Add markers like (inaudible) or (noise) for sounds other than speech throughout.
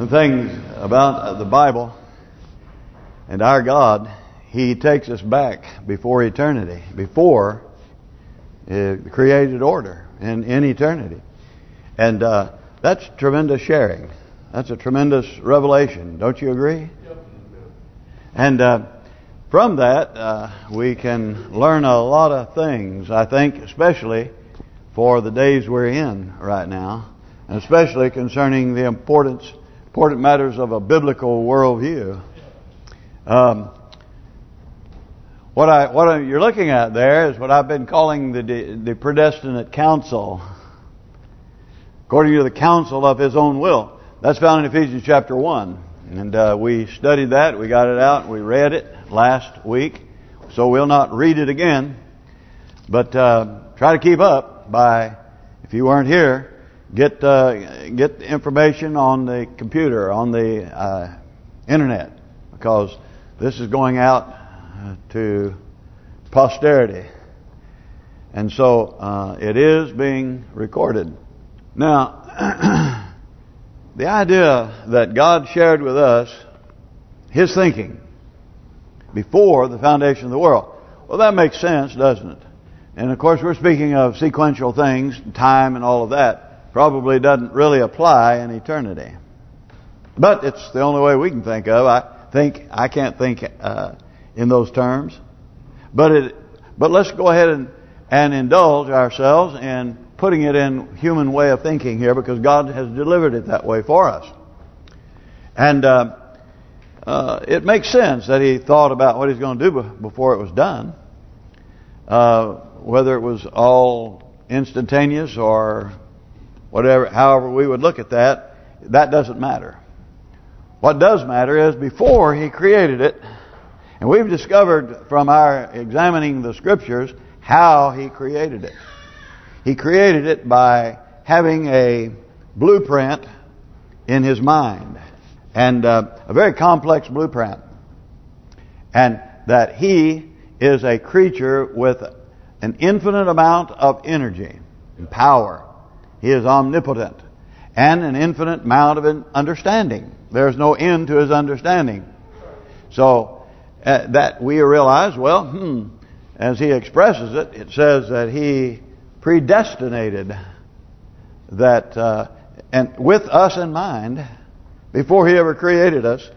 the things about the Bible and our God, He takes us back before eternity, before the created order in, in eternity. And uh, that's tremendous sharing. That's a tremendous revelation. Don't you agree? And uh, from that, uh, we can learn a lot of things, I think, especially for the days we're in right now, and especially concerning the importance, important matters of a biblical worldview. Um, what I what I, you're looking at there is what I've been calling the the predestinate counsel, according to the counsel of His own will. That's found in Ephesians chapter one, and uh, we studied that. We got it out. We read it last week, so we'll not read it again. But uh, try to keep up by, if you weren't here, get uh, get information on the computer, on the uh, internet, because this is going out uh, to posterity. And so uh, it is being recorded. Now, (clears throat) the idea that God shared with us His thinking before the foundation of the world. Well, that makes sense, doesn't it? And of course, we're speaking of sequential things, time and all of that. Probably doesn't really apply in eternity. But it's the only way we can think of. I think I can't think uh, in those terms. But it, but let's go ahead and and indulge ourselves in putting it in human way of thinking here because God has delivered it that way for us. And uh, uh, it makes sense that he thought about what he's going to do before it was done. Uh, whether it was all instantaneous or whatever, however we would look at that, that doesn't matter. What does matter is before he created it, and we've discovered from our examining the scriptures how he created it. He created it by having a blueprint in his mind, and uh, a very complex blueprint. And that he is a creature with an infinite amount of energy and power. He is omnipotent and an infinite amount of understanding. There's no end to his understanding. So uh, that we realize, well, hmm, as he expresses it, it says that he predestinated that, uh, and with us in mind, before he ever created us,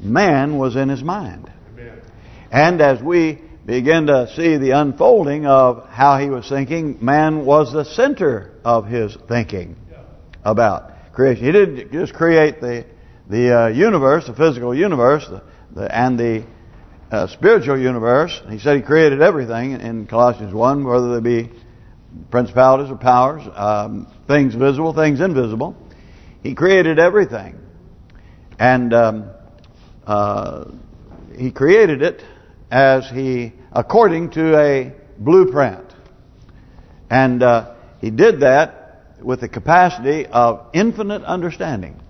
man was in his mind. Amen. And as we begin to see the unfolding of how he was thinking, man was the center of his thinking about creation. He didn't just create the the uh, universe, the physical universe, the, the and the uh, spiritual universe. He said he created everything in Colossians 1, whether they be principalities or powers, um, things visible, things invisible. He created everything. And um, uh, he created it as he, according to a blueprint. And uh, he did that with the capacity of infinite understanding.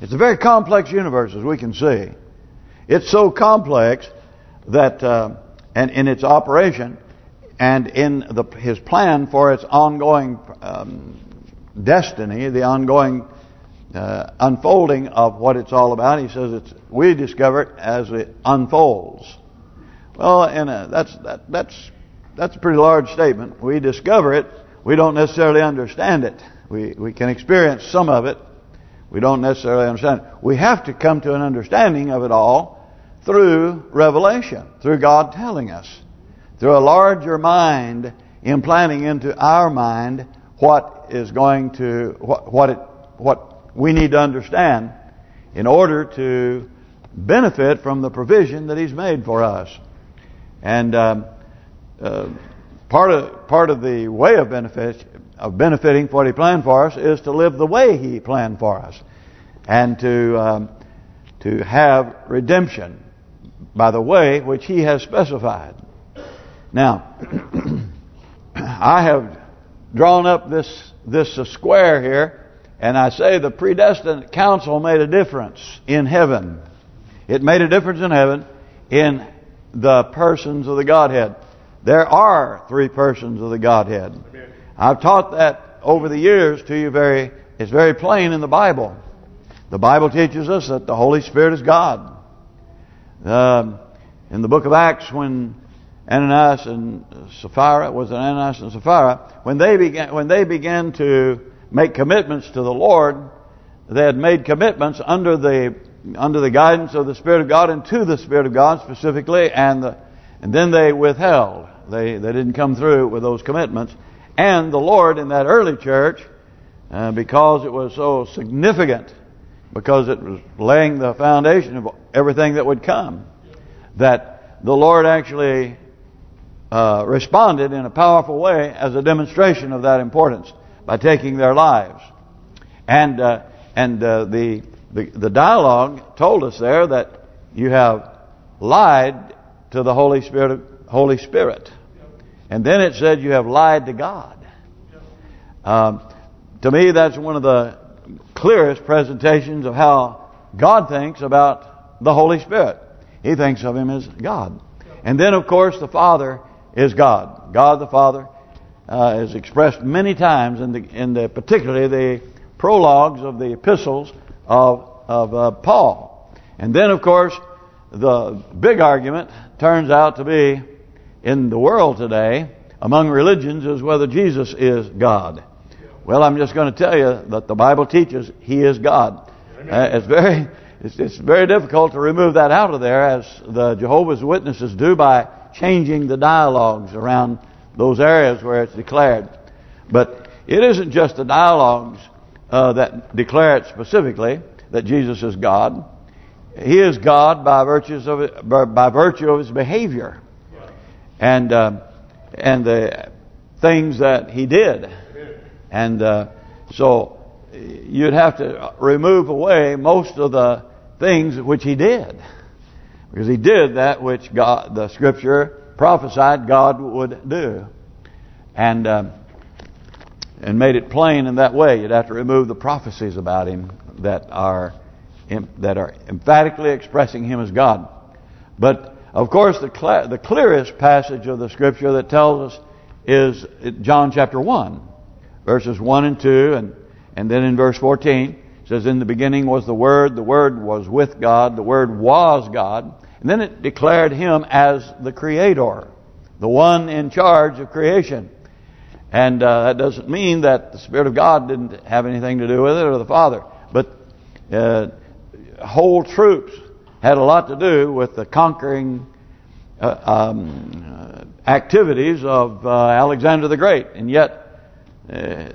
It's a very complex universe, as we can see. It's so complex that, uh, and in its operation, and in the, his plan for its ongoing um, destiny, the ongoing uh, unfolding of what it's all about. He says it's we discover it as it unfolds. Well, and uh, that's that, that's that's a pretty large statement. We discover it. We don't necessarily understand it. We we can experience some of it. We don't necessarily understand it. We have to come to an understanding of it all through revelation, through God telling us, through a larger mind implanting into our mind what is going to what what it what we need to understand in order to benefit from the provision that He's made for us. And um, uh, part of part of the way of benefit of benefiting what He planned for us is to live the way He planned for us, and to um, to have redemption by the way which He has specified. Now, (clears throat) I have drawn up this this square here and I say the predestined counsel made a difference in heaven. It made a difference in heaven in the persons of the Godhead. There are three persons of the Godhead. I've taught that over the years to you very, it's very plain in the Bible The Bible teaches us that the Holy Spirit is God. Um, in the book of Acts, when Ananias and Sapphira was it Ananias and Sapphira, when they began when they began to make commitments to the Lord, they had made commitments under the under the guidance of the Spirit of God and to the Spirit of God specifically, and the, and then they withheld. They they didn't come through with those commitments, and the Lord in that early church, uh, because it was so significant, because it was laying the foundation of everything that would come, that the Lord actually uh, responded in a powerful way as a demonstration of that importance by taking their lives. And uh, and uh, the, the the dialogue told us there that you have lied to the Holy Spirit, Holy Spirit, and then it said you have lied to God. Um, to me, that's one of the clearest presentations of how God thinks about the Holy Spirit. He thinks of Him as God. And then, of course, the Father is God. God the Father uh, is expressed many times in the in the particularly the prologues of the epistles of of uh, Paul. And then, of course, the big argument turns out to be in the world today among religions is whether Jesus is God. Well, I'm just going to tell you that the Bible teaches He is God. Uh, it's very it's, it's very difficult to remove that out of there as the Jehovah's Witnesses do by changing the dialogues around those areas where it's declared. But it isn't just the dialogues uh, that declare it specifically that Jesus is God. He is God by virtues of by virtue of his behavior and uh, and the things that he did, and uh, so you'd have to remove away most of the things which he did. Because he did that which God, the Scripture prophesied God would do. And um, and made it plain in that way. You'd have to remove the prophecies about him that are that are emphatically expressing him as God. But of course, the the clearest passage of the Scripture that tells us is John chapter one, verses one and two, and and then in verse fourteen says, In the beginning was the Word, the Word was with God, the Word was God. And then it declared Him as the Creator, the one in charge of creation. And uh, that doesn't mean that the Spirit of God didn't have anything to do with it, or the Father. But uh, whole troops had a lot to do with the conquering uh, um, activities of uh, Alexander the Great. And yet, uh,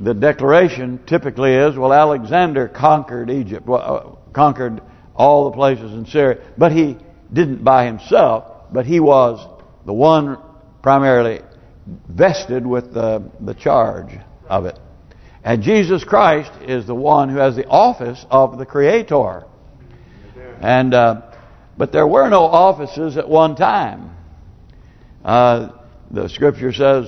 the declaration typically is, well, Alexander conquered Egypt, well, uh, conquered all the places in Syria, but he didn't by himself, but he was the one primarily vested with the, the charge of it. And Jesus Christ is the one who has the office of the Creator. And uh, But there were no offices at one time. Uh, the Scripture says,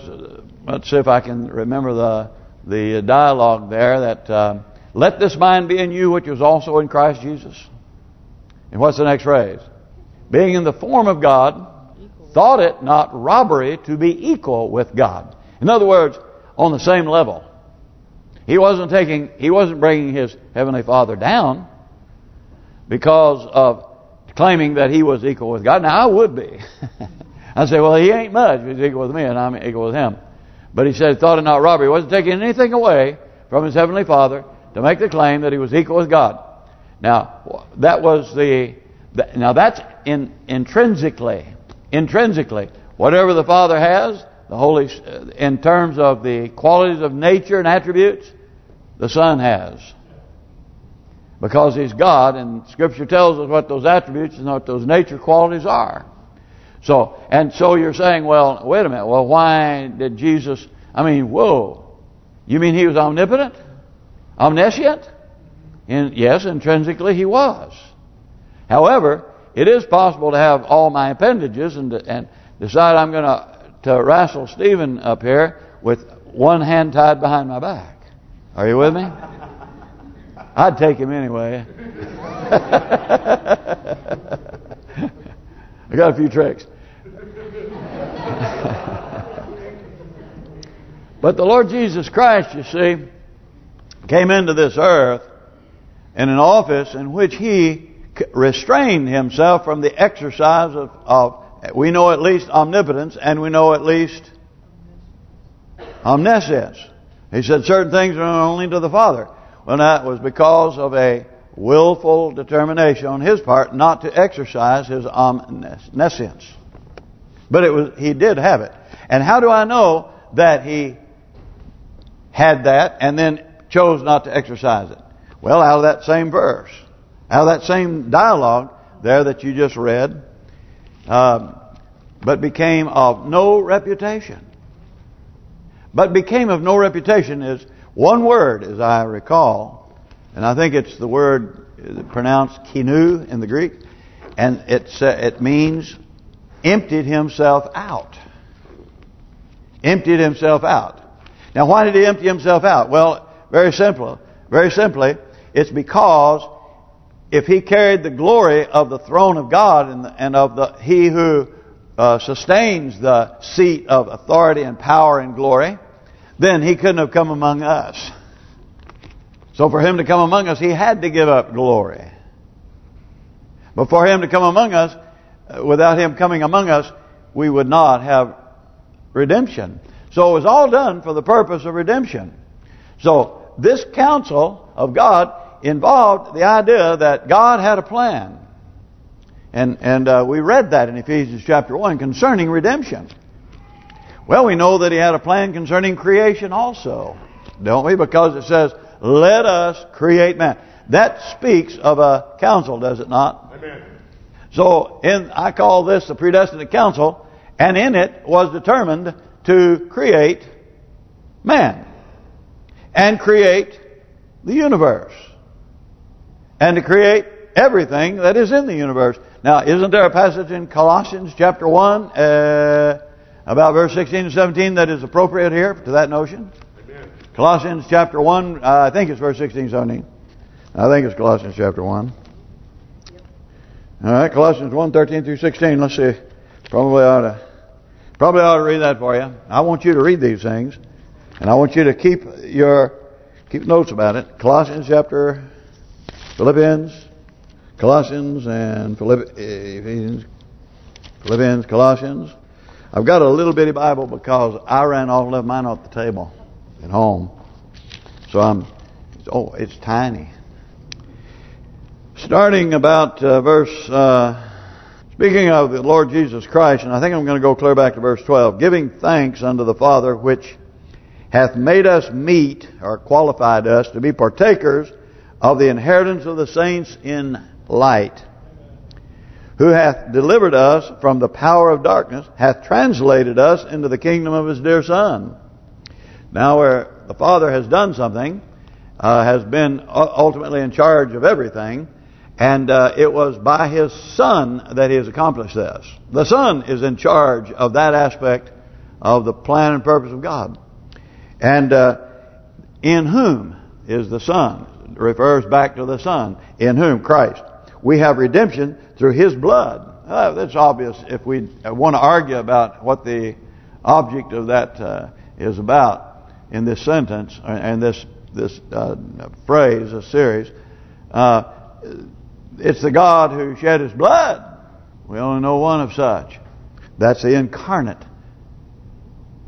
let's see if I can remember the the dialogue there that uh, let this mind be in you which was also in Christ Jesus. And what's the next phrase? Being in the form of God, thought it not robbery to be equal with God. In other words, on the same level. He wasn't taking, he wasn't bringing his heavenly Father down because of claiming that he was equal with God. Now I would be. (laughs) I'd say, well, he ain't much. He's equal with me, and I'm equal with him. But he said, thought it not robbery. He wasn't taking anything away from his heavenly Father to make the claim that he was equal with God. Now, that was the... Now, that's in intrinsically. Intrinsically. Whatever the Father has, the Holy, uh, in terms of the qualities of nature and attributes, the Son has. Because He's God, and Scripture tells us what those attributes and what those nature qualities are. So, and so you're saying, well, wait a minute, well, why did Jesus, I mean, whoa, you mean he was omnipotent? Omniscient? Yes, intrinsically he was. However, it is possible to have all my appendages and and decide I'm going to to wrestle Stephen up here with one hand tied behind my back. Are you with me? I'd take him anyway. (laughs) I got a few tricks. (laughs) but the Lord Jesus Christ, you see, came into this earth in an office in which he restrained himself from the exercise of, of we know at least omnipotence and we know at least omniscience. He said certain things are known only to the Father. Well, that was because of a willful determination on his part not to exercise his omniscience. But it was he did have it. And how do I know that he had that and then chose not to exercise it? Well, out of that same verse, out of that same dialogue there that you just read, um, but became of no reputation. But became of no reputation is one word, as I recall, and I think it's the word pronounced kinu in the Greek, and it's uh, it means emptied himself out. Emptied himself out. Now, why did he empty himself out? Well, very simple. Very simply, it's because if he carried the glory of the throne of God and, and of the he who uh, sustains the seat of authority and power and glory, then he couldn't have come among us. So for him to come among us, he had to give up glory. But for him to come among us, uh, without him coming among us, we would not have redemption. So it was all done for the purpose of redemption. So this counsel of God involved the idea that God had a plan. And and uh, we read that in Ephesians chapter 1 concerning redemption. Well, we know that he had a plan concerning creation also, don't we? Because it says, let us create man. That speaks of a council, does it not? Amen. So in I call this the predestinate council, and in it was determined to create man and create the universe and to create everything that is in the universe. Now, isn't there a passage in Colossians chapter 1 uh, about verse 16 and 17 that is appropriate here to that notion? Amen. Colossians chapter 1, uh, I think it's verse 16 and 17. I think it's Colossians chapter 1. All right, Colossians 1, 13 through 16. Let's see. Probably ought to probably ought to read that for you. I want you to read these things. And I want you to keep your keep notes about it. Colossians chapter Philippians, Colossians, and Philippians, Philippians, Colossians. I've got a little bitty Bible because I ran off left mine off the table at home. So I'm, oh, it's tiny. Starting about uh, verse, uh, speaking of the Lord Jesus Christ, and I think I'm going to go clear back to verse 12. Giving thanks unto the Father which hath made us meet, or qualified us, to be partakers of the inheritance of the saints in light, who hath delivered us from the power of darkness, hath translated us into the kingdom of his dear Son. Now where the Father has done something, uh, has been ultimately in charge of everything, and uh, it was by His Son that He has accomplished this. The Son is in charge of that aspect of the plan and purpose of God. And uh, in whom is the Son? Refers back to the Son. In whom? Christ. We have redemption through His blood. Uh, that's obvious if we want to argue about what the object of that uh, is about in this sentence and this this uh, phrase, a series. Uh, it's the God who shed His blood. We only know one of such. That's the incarnate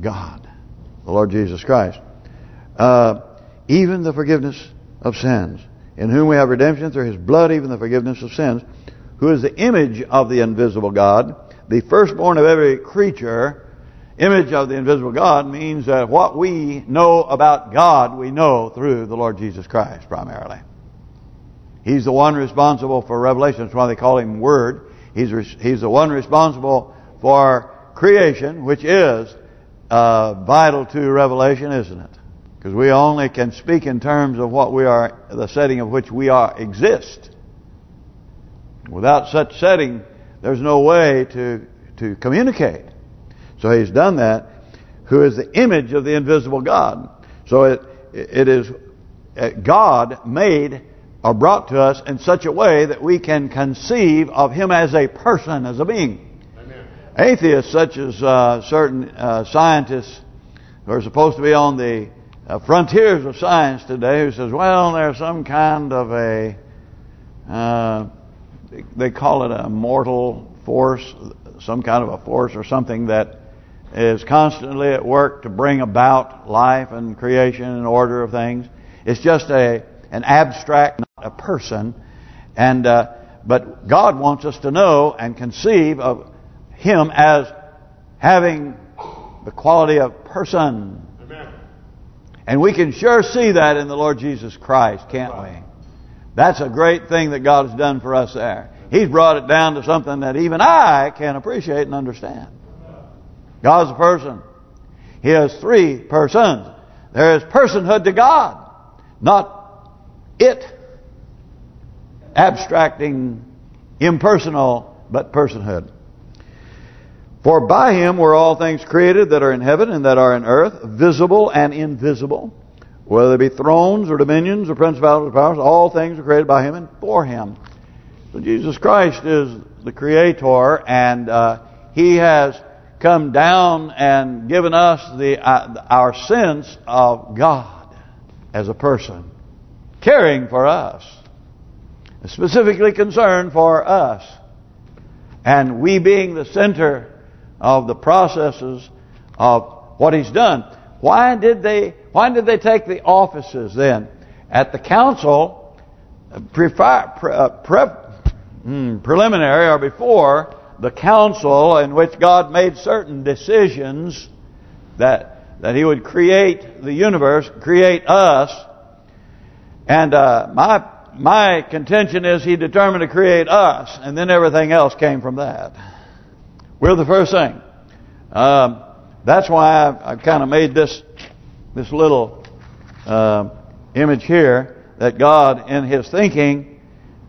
God, the Lord Jesus Christ. Uh, even the forgiveness of sins, in whom we have redemption through His blood, even the forgiveness of sins, who is the image of the invisible God, the firstborn of every creature. Image of the invisible God means that what we know about God, we know through the Lord Jesus Christ primarily. He's the one responsible for revelation. That's why they call him Word. He's he's the one responsible for creation, which is uh, vital to revelation, isn't it? Because we only can speak in terms of what we are, the setting of which we are exist. Without such setting, there's no way to to communicate. So he's done that. Who is the image of the invisible God? So it it is uh, God made or brought to us in such a way that we can conceive of Him as a person, as a being. Amen. Atheists, such as uh, certain uh, scientists who are supposed to be on the uh, frontiers of science today who says, well, there's some kind of a, uh, they call it a mortal force, some kind of a force or something that is constantly at work to bring about life and creation and order of things. It's just a an abstract, not a person. And uh, but God wants us to know and conceive of Him as having the quality of person. And we can sure see that in the Lord Jesus Christ, can't we? That's a great thing that God has done for us there. He's brought it down to something that even I can appreciate and understand. God's a person. He has three persons. There is personhood to God, not it abstracting impersonal, but personhood. For by him were all things created that are in heaven and that are in earth, visible and invisible, whether they be thrones or dominions or principalities or powers, all things are created by him and for him. So Jesus Christ is the creator and uh, he has come down and given us the uh, our sense of God as a person, caring for us, specifically concerned for us, and we being the center of the processes of what He's done. Why did they? Why did they take the offices then at the council? Pre, pre, uh, pre, mm, preliminary or before the council in which God made certain decisions that that He would create the universe, create us, and uh, my my contention is He determined to create us, and then everything else came from that. We're the first thing. Um, that's why I've, I've kind of made this this little uh, image here that God, in His thinking,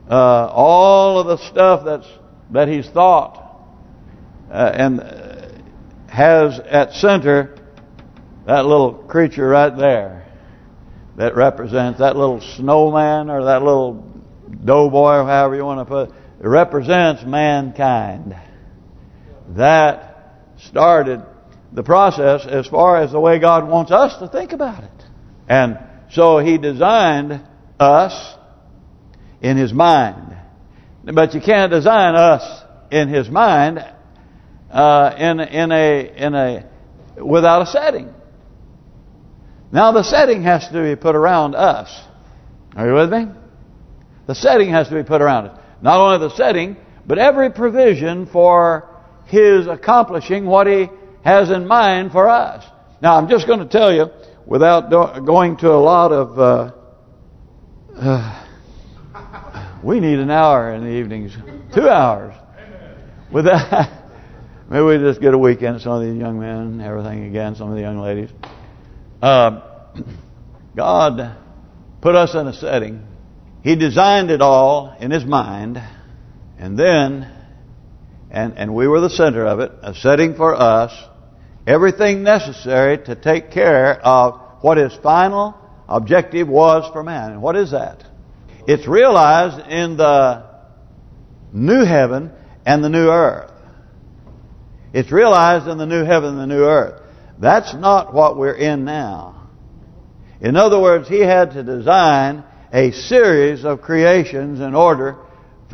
uh, all of the stuff that's that He's thought uh, and uh, has at center that little creature right there that represents that little snowman or that little doughboy or however you want to put it. It represents mankind. That started the process as far as the way God wants us to think about it. And so He designed us in His mind. But you can't design us in His mind uh, in in a in a without a setting. Now the setting has to be put around us. Are you with me? The setting has to be put around us. Not only the setting, but every provision for His accomplishing what He has in mind for us. Now I'm just going to tell you, without going to a lot of... Uh, uh, we need an hour in the evenings. Two hours. With that... (laughs) Maybe we just get a weekend, some of these young men, everything again, some of the young ladies. Uh, (clears throat) God put us in a setting. He designed it all in His mind. And then, and, and we were the center of it, a setting for us, everything necessary to take care of what His final objective was for man. And what is that? It's realized in the new heaven and the new earth. It's realized in the new heaven and the new earth. That's not what we're in now. In other words, he had to design a series of creations in order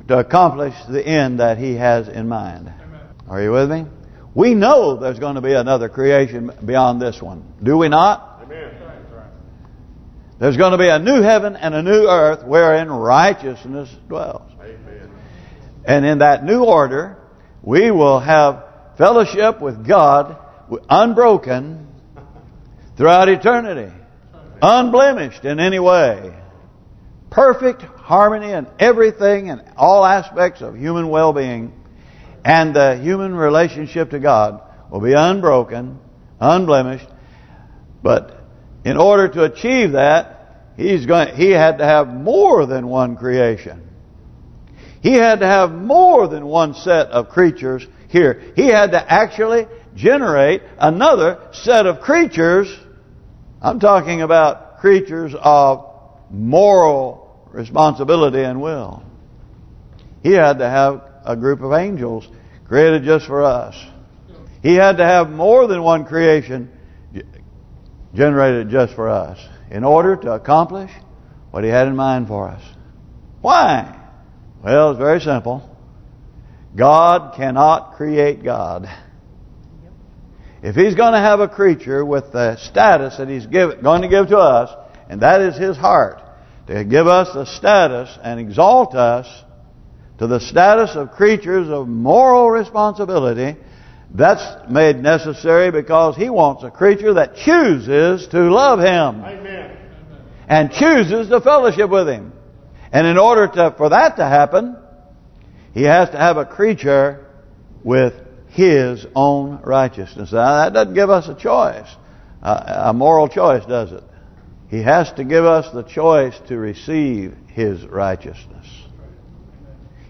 to accomplish the end that he has in mind. Amen. Are you with me? We know there's going to be another creation beyond this one. Do we not? Amen. There's going to be a new heaven and a new earth wherein righteousness dwells. Amen. And in that new order, we will have fellowship with God unbroken throughout eternity. Unblemished in any way. Perfect harmony in everything and all aspects of human well-being. And the human relationship to God will be unbroken, unblemished. But in order to achieve that, he's going. He had to have more than one creation. He had to have more than one set of creatures here. He had to actually generate another set of creatures. I'm talking about creatures of moral responsibility and will. He had to have a group of angels created just for us. He had to have more than one creation generated just for us in order to accomplish what He had in mind for us. Why? Well, it's very simple. God cannot create God. If He's going to have a creature with the status that He's give, going to give to us, and that is His heart, to give us the status and exalt us to the status of creatures of moral responsibility, that's made necessary because He wants a creature that chooses to love Him. Amen. And chooses to fellowship with Him. And in order to for that to happen, He has to have a creature with His own righteousness. Now, that doesn't give us a choice, a moral choice, does it? He has to give us the choice to receive His righteousness.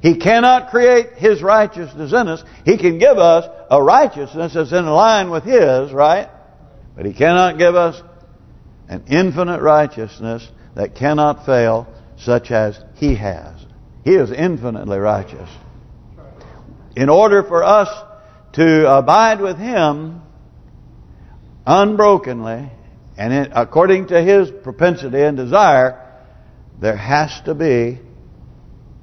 He cannot create His righteousness in us. He can give us a righteousness that's in line with His, right? But He cannot give us an infinite righteousness that cannot fail, such as He has. He is infinitely righteous. In order for us to abide with Him unbrokenly, and according to His propensity and desire, there has to be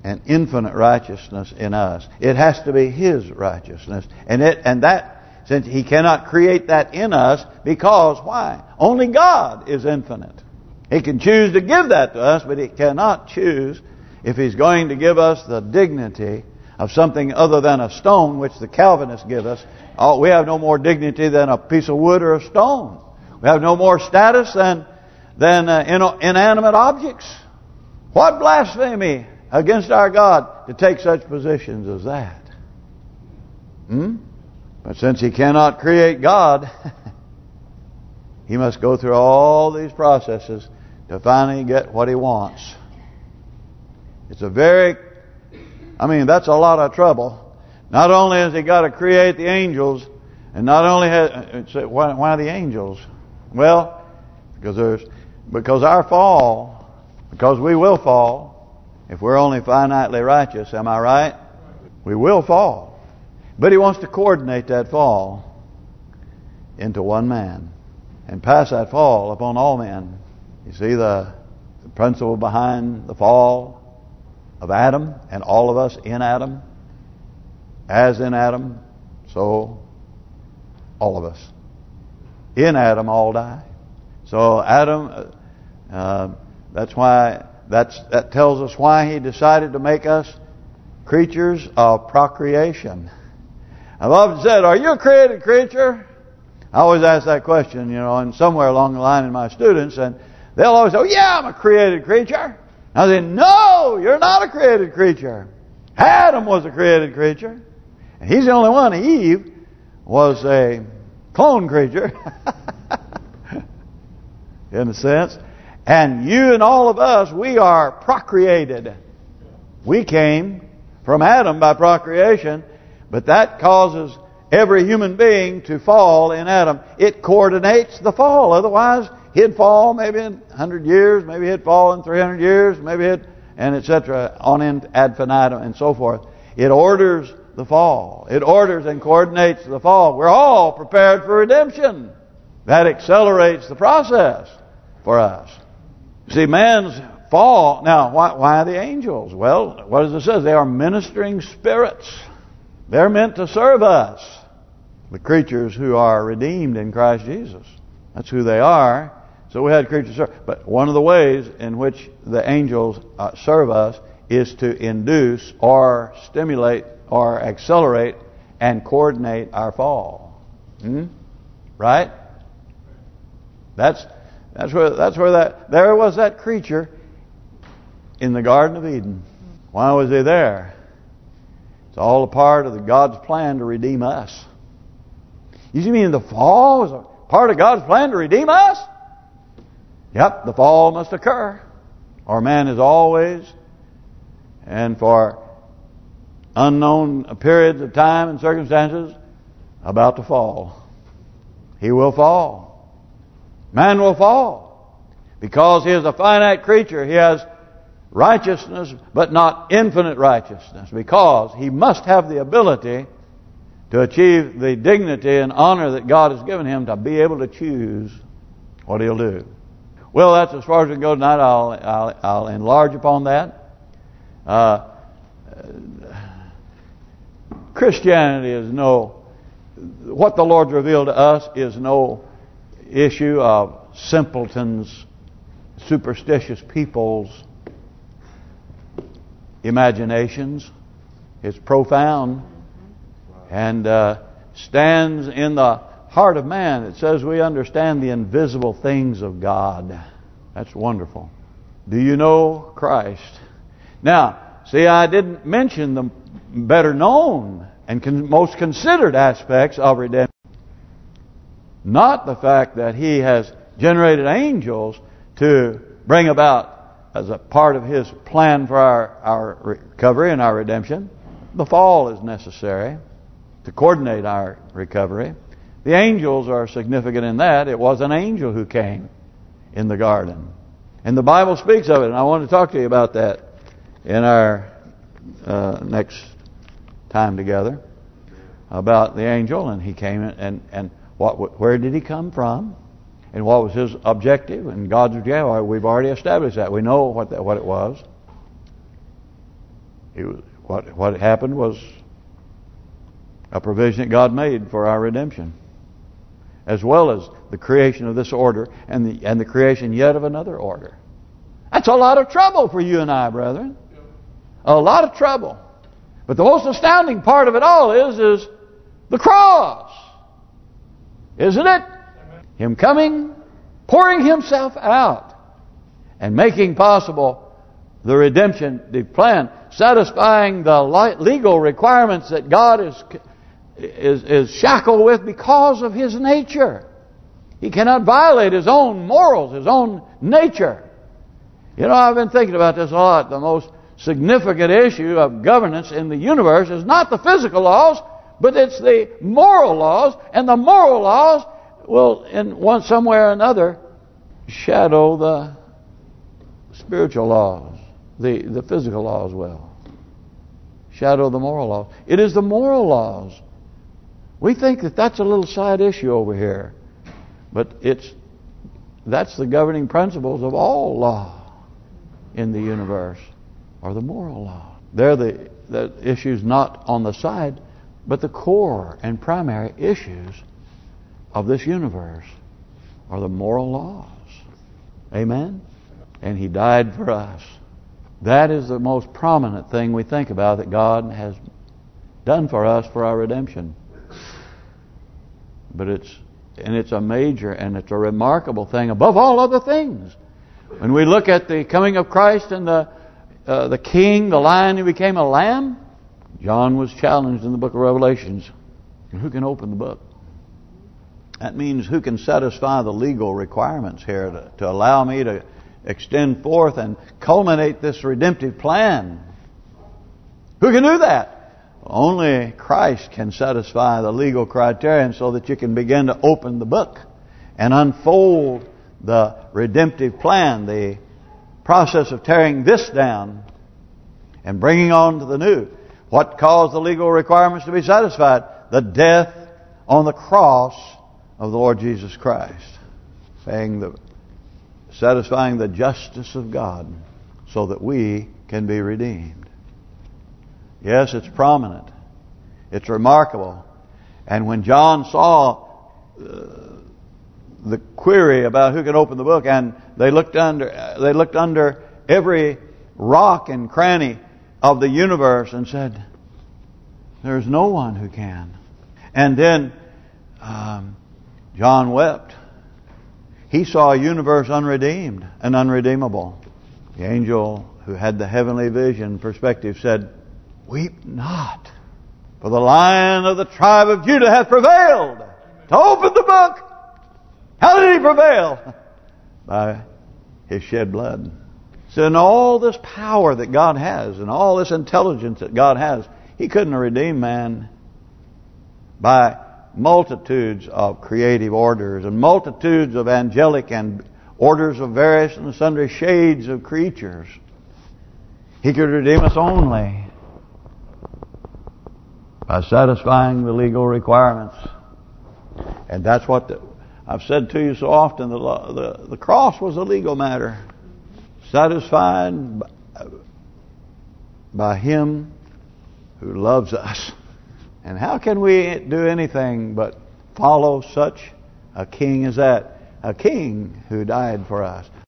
an infinite righteousness in us. It has to be His righteousness. And it and that since He cannot create that in us because why? Only God is infinite. He can choose to give that to us, but He cannot choose if He's going to give us the dignity of something other than a stone, which the Calvinists give us. Oh, we have no more dignity than a piece of wood or a stone. Have no more status than than uh, inanimate objects. What blasphemy against our God to take such positions as that. Hmm? But since he cannot create God, (laughs) he must go through all these processes to finally get what he wants. It's a very, I mean, that's a lot of trouble. Not only has he got to create the angels, and not only has, why, why the angels? Well, because there's, because our fall, because we will fall, if we're only finitely righteous, am I right? We will fall. But he wants to coordinate that fall into one man and pass that fall upon all men. You see the, the principle behind the fall of Adam and all of us in Adam? As in Adam, so all of us. In Adam all die. So Adam, uh, uh that's why that's That tells us why He decided to make us creatures of procreation. I've often said, are you a created creature? I always ask that question, you know, and somewhere along the line in my students, and they'll always say, oh, yeah, I'm a created creature. I say, no, you're not a created creature. Adam was a created creature. And he's the only one. Eve was a clone (laughs) creature. in a sense. And you and all of us, we are procreated. We came from Adam by procreation, but that causes every human being to fall in Adam. It coordinates the fall. Otherwise, he'd fall maybe in 100 years, maybe he'd fall in 300 years, maybe he'd, and etc. on in ad infinitum and so forth. It orders the fall. It orders and coordinates the fall. We're all prepared for redemption. That accelerates the process for us. See, man's fall. Now, why, why the angels? Well, what does it say? They are ministering spirits. They're meant to serve us. The creatures who are redeemed in Christ Jesus. That's who they are. So we had creatures serve. But one of the ways in which the angels uh, serve us is to induce or stimulate or accelerate and coordinate our fall. Hmm? Right? That's that's where that's where that there was that creature in the Garden of Eden. Why was he there? It's all a part of the God's plan to redeem us. You mean the fall was a part of God's plan to redeem us? Yep, the fall must occur. Or man is always, and for unknown periods of time and circumstances, about to fall. He will fall. Man will fall. Because he is a finite creature, he has righteousness, but not infinite righteousness. Because he must have the ability to achieve the dignity and honor that God has given him to be able to choose what He'll do. Well, that's as far as we go tonight. I'll I'll, I'll enlarge upon that. Uh, Christianity is no what the Lord revealed to us is no issue of simpletons, superstitious people's imaginations. It's profound and uh, stands in the heart of man. It says we understand the invisible things of God. That's wonderful. Do you know Christ? Now, see, I didn't mention the better known and con most considered aspects of redemption. Not the fact that He has generated angels to bring about as a part of His plan for our, our recovery and our redemption. The fall is necessary to coordinate our recovery. The angels are significant in that. It was an angel who came in the garden. And the Bible speaks of it, and I want to talk to you about that in our uh, next time together about the angel, and he came and and what where did he come from, and what was his objective and God's objective. We've already established that. We know what that, what it was. It was what what happened was a provision that God made for our redemption, as well as the creation of this order and the and the creation yet of another order. That's a lot of trouble for you and I, brethren. A lot of trouble. But the most astounding part of it all is is the cross. Isn't it? Him coming, pouring himself out, and making possible the redemption the plan, satisfying the legal requirements that God is is is shackled with because of His nature. He cannot violate His own morals, His own nature. You know, I've been thinking about this a lot. The most significant issue of governance in the universe is not the physical laws, but it's the moral laws, and the moral laws will, in one some way or another, shadow the spiritual laws, the the physical laws will. Shadow the moral laws. It is the moral laws. We think that that's a little side issue over here, but it's that's the governing principles of all law in the universe, or the moral law. They're the the issues not on the side, but the core and primary issues of this universe are the moral laws. Amen? And He died for us. That is the most prominent thing we think about that God has done for us for our redemption. But it's and it's a major and it's a remarkable thing above all other things. When we look at the coming of Christ and the uh, the King, the Lion who became a lamb, John was challenged in the book of Revelations. Who can open the book? That means who can satisfy the legal requirements here to, to allow me to extend forth and culminate this redemptive plan. Who can do that? Only Christ can satisfy the legal criterion so that you can begin to open the book and unfold the redemptive plan, the process of tearing this down and bringing on to the new. What caused the legal requirements to be satisfied? The death on the cross of the Lord Jesus Christ. Saying the satisfying the justice of God so that we can be redeemed. Yes, it's prominent. It's remarkable. And when John saw uh, the query about who can open the book, and they looked under, they looked under every rock and cranny of the universe and said, there's no one who can. And then um, John wept. He saw a universe unredeemed and unredeemable. The angel who had the heavenly vision perspective said, Weep not, for the lion of the tribe of Judah hath prevailed to open the book. How did he prevail? (laughs) By his shed blood. So in all this power that God has and all this intelligence that God has, He couldn't redeem man by multitudes of creative orders and multitudes of angelic and orders of various and sundry shades of creatures. He could redeem us only by satisfying the legal requirements. And that's what the, I've said to you so often, the, the, the cross was a legal matter. Satisfied by, by Him who loves us. And how can we do anything but follow such a king as that? A king who died for us.